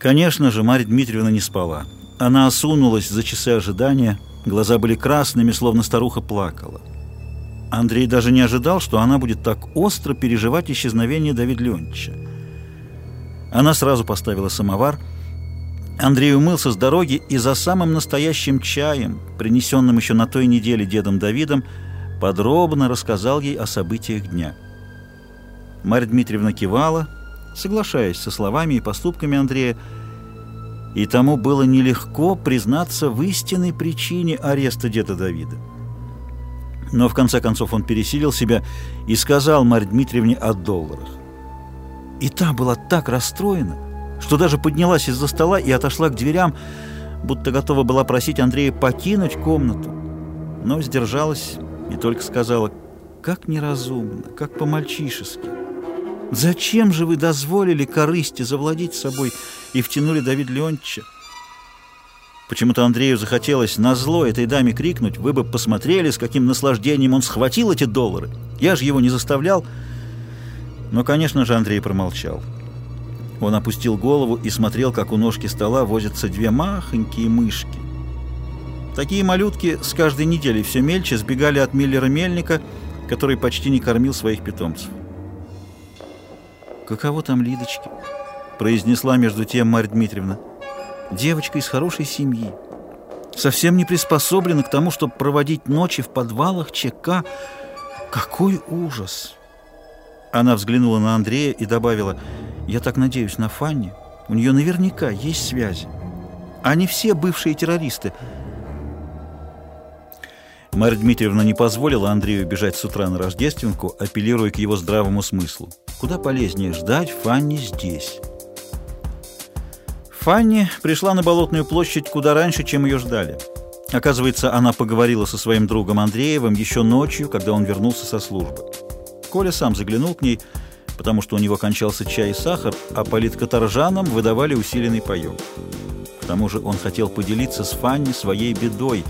Конечно же, Марья Дмитриевна не спала. Она осунулась за часы ожидания, глаза были красными, словно старуха плакала. Андрей даже не ожидал, что она будет так остро переживать исчезновение Давида Леонтьевича. Она сразу поставила самовар. Андрей умылся с дороги и за самым настоящим чаем, принесенным еще на той неделе дедом Давидом, подробно рассказал ей о событиях дня. Марья Дмитриевна кивала, соглашаясь со словами и поступками Андрея, и тому было нелегко признаться в истинной причине ареста деда Давида. Но в конце концов он пересилил себя и сказал Марье Дмитриевне о долларах. И та была так расстроена, что даже поднялась из-за стола и отошла к дверям, будто готова была просить Андрея покинуть комнату, но сдержалась и только сказала, как неразумно, как по-мальчишески. Зачем же вы дозволили корысти завладеть собой и втянули Давида Леонтьевича? Почему-то Андрею захотелось на зло этой даме крикнуть, вы бы посмотрели, с каким наслаждением он схватил эти доллары. Я же его не заставлял. Но, конечно же, Андрей промолчал. Он опустил голову и смотрел, как у ножки стола возятся две махонькие мышки. Такие малютки с каждой неделей все мельче сбегали от Миллера-мельника, который почти не кормил своих питомцев. «Каково там Лидочки?» — произнесла между тем Марья Дмитриевна девочка из хорошей семьи, совсем не приспособлена к тому, чтобы проводить ночи в подвалах ЧК. Какой ужас! Она взглянула на Андрея и добавила, «Я так надеюсь на Фанни. У нее наверняка есть связи. Они все бывшие террористы». Марья Дмитриевна не позволила Андрею бежать с утра на Рождественку, апеллируя к его здравому смыслу. Куда полезнее ждать Фанни здесь. Фанни пришла на Болотную площадь куда раньше, чем ее ждали. Оказывается, она поговорила со своим другом Андреевым еще ночью, когда он вернулся со службы. Коля сам заглянул к ней, потому что у него кончался чай и сахар, а политкоторжанам выдавали усиленный паёк. К тому же он хотел поделиться с Фанни своей бедой.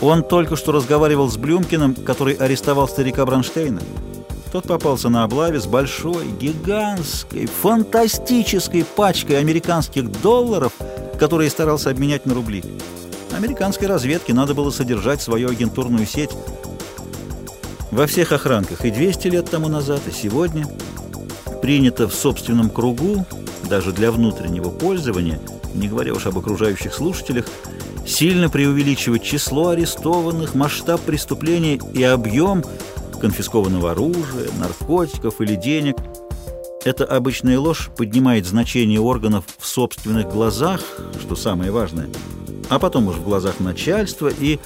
Он только что разговаривал с Блюмкиным, который арестовал старика Бронштейна. Тот попался на облаве с большой, гигантской, фантастической пачкой американских долларов, которые старался обменять на рубли. Американской разведке надо было содержать свою агентурную сеть. Во всех охранках и 200 лет тому назад, и сегодня принято в собственном кругу, даже для внутреннего пользования, не говоря уж об окружающих слушателях, сильно преувеличивать число арестованных, масштаб преступления и объем конфискованного оружия, наркотиков или денег. Эта обычная ложь поднимает значение органов в собственных глазах, что самое важное, а потом уж в глазах начальства и,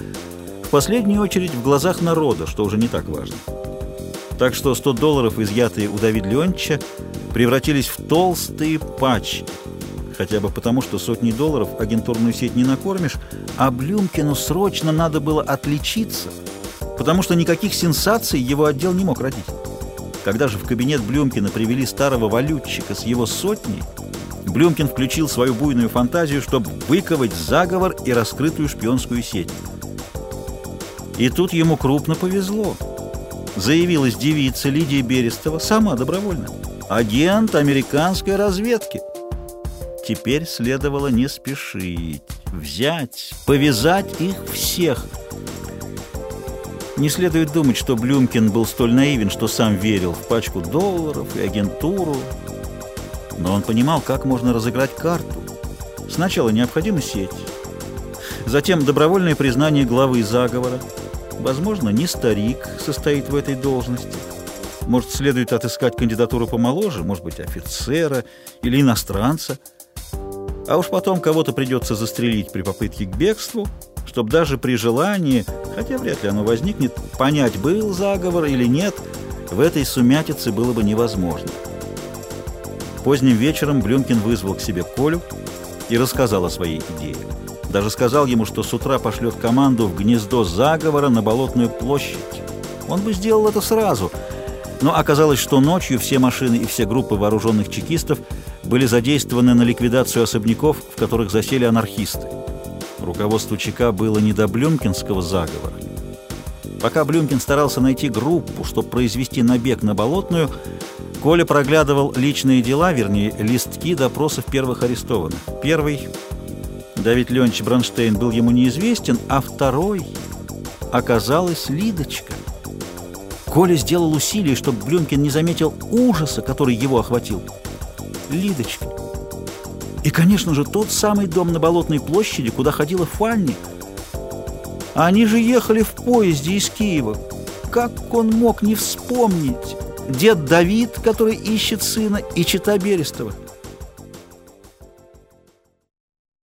в последнюю очередь, в глазах народа, что уже не так важно. Так что 100 долларов, изъятые у Давида Леонтьевича, превратились в толстые пачки, хотя бы потому, что сотни долларов агентурную сеть не накормишь, а Блюмкину срочно надо было отличиться – потому что никаких сенсаций его отдел не мог родить. Когда же в кабинет Блюмкина привели старого валютчика с его сотней, Блюмкин включил свою буйную фантазию, чтобы выковать заговор и раскрытую шпионскую сеть. И тут ему крупно повезло. Заявилась девица Лидия Берестова, сама добровольно, агент американской разведки. Теперь следовало не спешить, взять, повязать их всех – не следует думать, что Блюмкин был столь наивен, что сам верил в пачку долларов и агентуру. Но он понимал, как можно разыграть карту. Сначала необходима сеть. Затем добровольное признание главы заговора. Возможно, не старик состоит в этой должности. Может, следует отыскать кандидатуру помоложе, может быть, офицера или иностранца. А уж потом кого-то придется застрелить при попытке к бегству – чтобы даже при желании, хотя вряд ли оно возникнет, понять, был заговор или нет, в этой сумятице было бы невозможно. Поздним вечером Блюмкин вызвал к себе Колю и рассказал о своей идее. Даже сказал ему, что с утра пошлет команду в гнездо заговора на Болотную площадь. Он бы сделал это сразу, но оказалось, что ночью все машины и все группы вооруженных чекистов были задействованы на ликвидацию особняков, в которых засели анархисты. Руководству ЧК было не до Блюмкинского заговора. Пока Блюмкин старался найти группу, чтобы произвести набег на Болотную, Коля проглядывал личные дела, вернее, листки допросов первых арестованных. Первый, Давид Леонидович Бронштейн, был ему неизвестен, а второй оказалась Лидочка. Коля сделал усилие, чтобы Блюмкин не заметил ужаса, который его охватил. Лидочка. И, конечно же, тот самый дом на Болотной площади, куда ходила Фанни. Они же ехали в поезде из Киева. Как он мог не вспомнить? Дед Давид, который ищет сына, и чита Берестова.